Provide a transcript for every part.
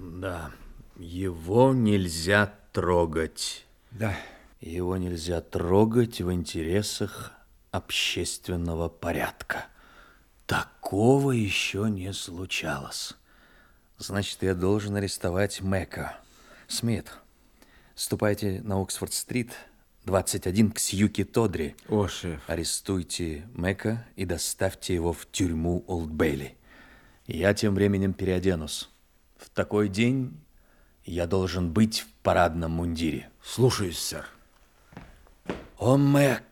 Да, его нельзя трогать. Да. Его нельзя трогать в интересах общественного порядка. Такого еще не случалось. Значит, я должен арестовать Мэка. Смит, ступайте на Оксфорд-стрит, 21 к Сьюки Тодри. О, шеф. Арестуйте Мэка и доставьте его в тюрьму Олд Бейли. Я тем временем переоденусь. В такой день я должен быть в парадном мундире. Слушаюсь, сэр. О, Мэг,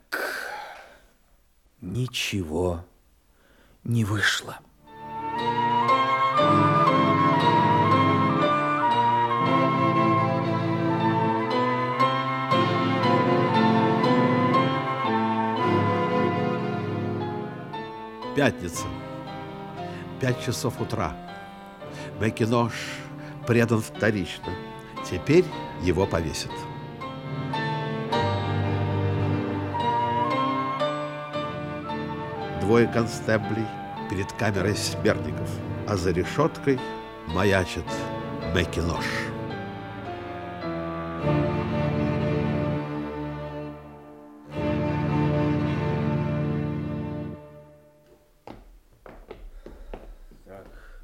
ничего не вышло. Пятница. Пять часов утра. Бекинош предан вторично. Теперь его повесят. Двое констеблей перед камерой смертников, а за решеткой маячит Бекинош.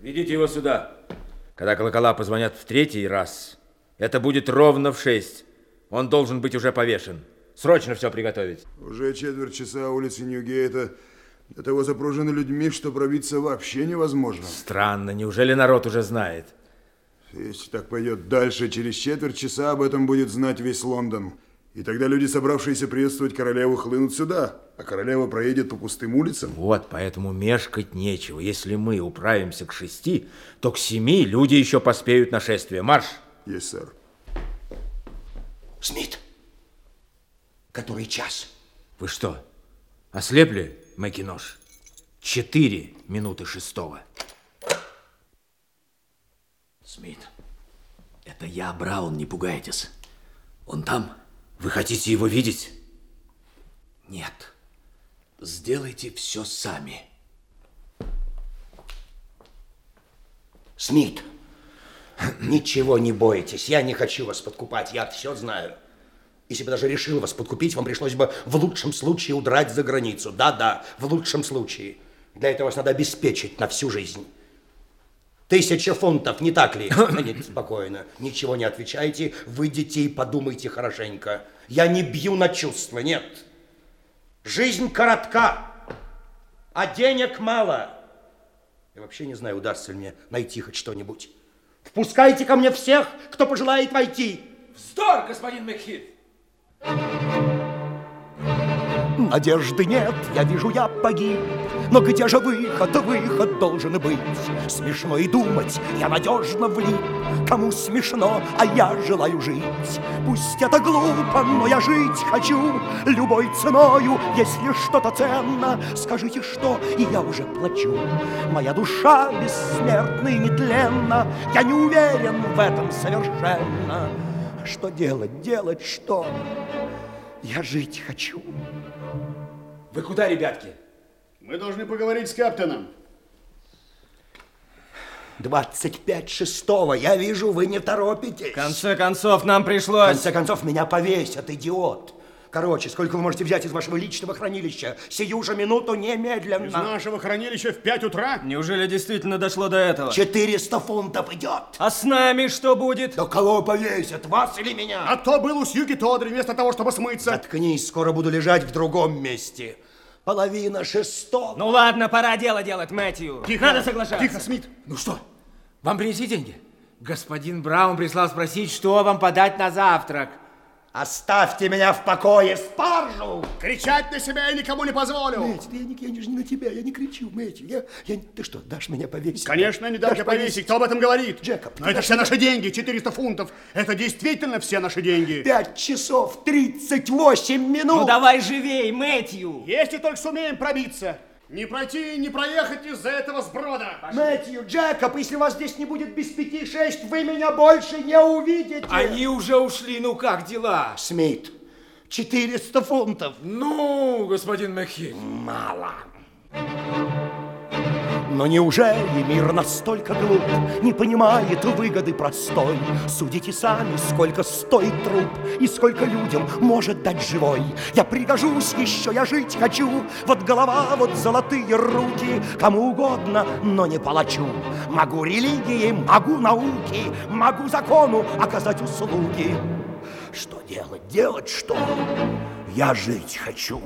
Ведите его сюда. Когда колокола позвонят в третий раз, это будет ровно в шесть. Он должен быть уже повешен. Срочно все приготовить. Уже четверть часа улицы Ньюгейта до того запружены людьми, что пробиться вообще невозможно. Странно, неужели народ уже знает? Если так пойдет дальше, через четверть часа об этом будет знать весь Лондон. И тогда люди, собравшиеся приветствовать королеву, хлынут сюда, а королева проедет по пустым улицам. Вот, поэтому мешкать нечего. Если мы управимся к шести, то к семи люди еще поспеют на шествие. Марш! Есть, сэр. Смит, который час? Вы что, ослепли, Макинош? Четыре минуты шестого. Смит, это я, Браун, не пугайтесь. Он там? Вы хотите его видеть? Нет. Сделайте все сами. Смит, ничего не бойтесь. Я не хочу вас подкупать, я все знаю. Если бы даже решил вас подкупить, вам пришлось бы в лучшем случае удрать за границу. Да-да, в лучшем случае. Для этого вас надо обеспечить на всю жизнь. Тысяча фунтов, не так ли? Нет, спокойно. Ничего не отвечайте. Выйдите и подумайте хорошенько. Я не бью на чувства, нет. Жизнь коротка, а денег мало. Я вообще не знаю, удастся ли мне найти хоть что-нибудь. Впускайте ко мне всех, кто пожелает войти. Вздор, господин Макхит! Надежды нет, я вижу, я погиб. Но где же выход? Выход должен быть. Смешно и думать, я надежно влип. Кому смешно, а я желаю жить. Пусть это глупо, но я жить хочу любой ценою. Если что-то ценно, скажите что, и я уже плачу. Моя душа бессмертна и нетленна. Я не уверен в этом совершенно. Что делать, делать что? Я жить хочу. Вы куда, ребятки? Мы должны поговорить с капитаном. 25 шестого. Я вижу, вы не торопитесь. В конце концов, нам В пришлось... конце концов, меня повесят, идиот. Короче, сколько вы можете взять из вашего личного хранилища? Сию же минуту немедленно. Из нашего хранилища в 5 утра? Неужели действительно дошло до этого? 400 фунтов идет. А с нами что будет? Да кого повесят, вас или меня? А то был у Сьюги Тодри вместо того, чтобы смыться. Заткнись, скоро буду лежать в другом месте. Половина шестого. Ну ладно, пора дело делать, Мэтью. Тихо. Надо соглашаться. Тихо, Смит. Ну что, вам принесли деньги? Господин Браун прислал спросить, что вам подать на завтрак. Оставьте меня в покое, спаржу! Кричать на себя я никому не позволю. Мэтью, я не, я не, не на тебя, я не кричу, Мэтью. Я, я, ты что, дашь меня повесить? Конечно, не дам Дашь тебя повесить. Кто об этом говорит? Джекоб, Но это все меня- наши деньги, 400 фунтов. Это действительно все наши деньги. Пять часов тридцать восемь минут. Ну давай живей, Мэтью. Если только сумеем пробиться. Не пройти, не проехать из-за этого сброда. Мэтью, Джекоб, если вас здесь не будет без пяти шесть, вы меня больше не увидите. Они уже ушли, ну как дела? Смит, 400 фунтов. Ну, господин Макхит. Мало. Но неужели мир настолько глуп, не понимает выгоды простой? Судите сами, сколько стоит труп и сколько людям может дать живой. Я пригожусь еще, я жить хочу, вот голова, вот золотые руки, кому угодно, но не палачу. Могу религии, могу науки, могу закону оказать услуги. Что делать, делать что? Я жить хочу.